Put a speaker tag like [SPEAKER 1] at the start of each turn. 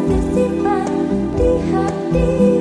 [SPEAKER 1] tersimpan di hati